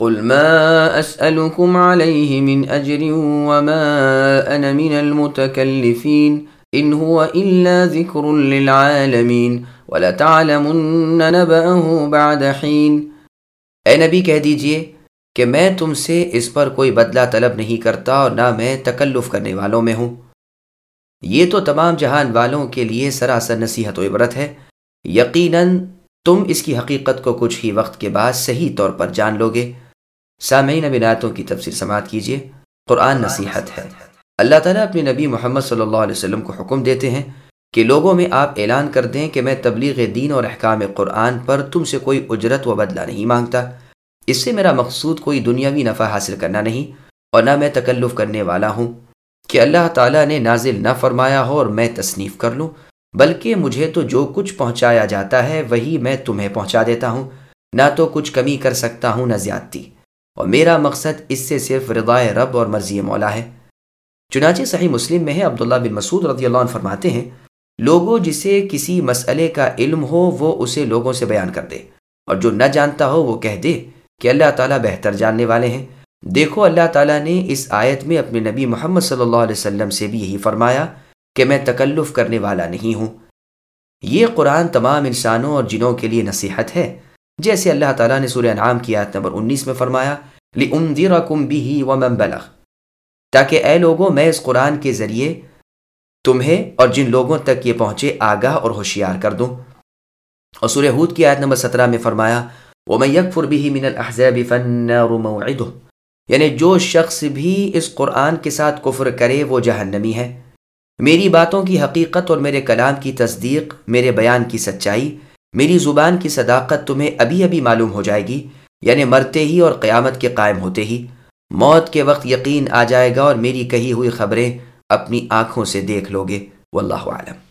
قل ما أسألكم عليه من أجر وما أنا من المتكلفين إن هو إلا ذكر للعالمين ولتعلمن نبأه بعد حين۔ اے نبی، کہہ دیجیے کہ میں تم سے اس پر کوئی بدلہ طلب نہیں کرتا اور نہ میں تکلف کرنے والوں میں ہوں۔ یہ تو تمام جہان والوں کے لیے سراسر نصیحت و عبرت ہے۔ یقیناً تم اس کی حقیقت کو کچھ ہی وقت کے بعد صحیح طور پر جان لو گے سامعین بناتوں کی تفسیر سماعت کیجیے قرآن نصیحت ہے۔ اللہ تعالیٰ اپنے نبی محمد صلی اللہ علیہ وسلم کو حکم دیتے ہیں کہ لوگوں میں آپ اعلان کر دیں کہ میں تبلیغ دین اور احکام قرآن پر تم سے کوئی اجرت و بدلہ نہیں مانگتا۔ اس سے میرا مقصود کوئی دنیاوی نفع حاصل کرنا نہیں اور نہ میں تکلف کرنے والا ہوں۔ کہ اللہ تعالیٰ نے نازل نہ فرمایا ہو اور میں تصنیف کر لوں، بلکہ مجھے تو جو کچھ پہنچایا جاتا ہے وہی میں تمہیں پہنچا دیتا ہوں۔ نہ تو کچھ کمی کر سکتا ہوں نہ زیادتی۔ اور میرا مقصد اس سے صرف رضائے رب اور مرضی مولا ہے۔ چنانچہ صحیح مسلم میں ہے، عبداللہ بن مسعود رضی اللہ عنہ فرماتے ہیں، لوگوں جسے کسی مسئلے کا علم ہو، وہ اسے لوگوں سے بیان کر دے۔ اور جو نہ جانتا ہو، وہ کہہ دے کہ اللہ تعالیٰ بہتر جاننے والے ہیں۔ دیکھو، اللہ تعالیٰ نے اس آیت میں اپنے نبی محمد صلی اللہ علیہ وسلم سے بھی یہی فرمایا کہ میں تکلف کرنے والا نہیں ہوں۔ یہ قرآن تمام انسانوں اور جنوں کے لیے نصیحت ہے۔ جیسے اللہ تعالیٰ نے سورہ انعام کی آیت نمبر انیس میں فرمایا، لِأُنذِرَكُمْ بِهِ وَمَنْ بَلَغْ۔ تاکہ اے لوگوں، میں اس قرآن کے ذریعے تمہیں اور جن لوگوں تک یہ پہنچے آگاہ اور ہوشیار کر دوں۔ اور سورہ ہود کی آیت نمبر سترہ میں فرمایا، وَمَنْ يَكْفُرْ بِهِ مِنَ الْأَحْزَابِ فَالنَّارُ مَوْعِدُهُ۔ یعنی جو شخص بھی اس قرآن کے ساتھ کفر کرے، وہ جہنمی ہے۔ میری باتوں کی حقیقت اور میرے کلام کی تصدیق، میرے بیان کی سچائی میری زبان کی صداقت تمہیں ابھی ابھی معلوم ہو جائے گی یعنی مرتے ہی اور قیامت کے قائم ہوتے ہی۔ موت کے وقت یقین آ جائے گا اور میری کہی ہوئی خبریں اپنی آنکھوں سے دیکھ لو گے۔ واللہ عالم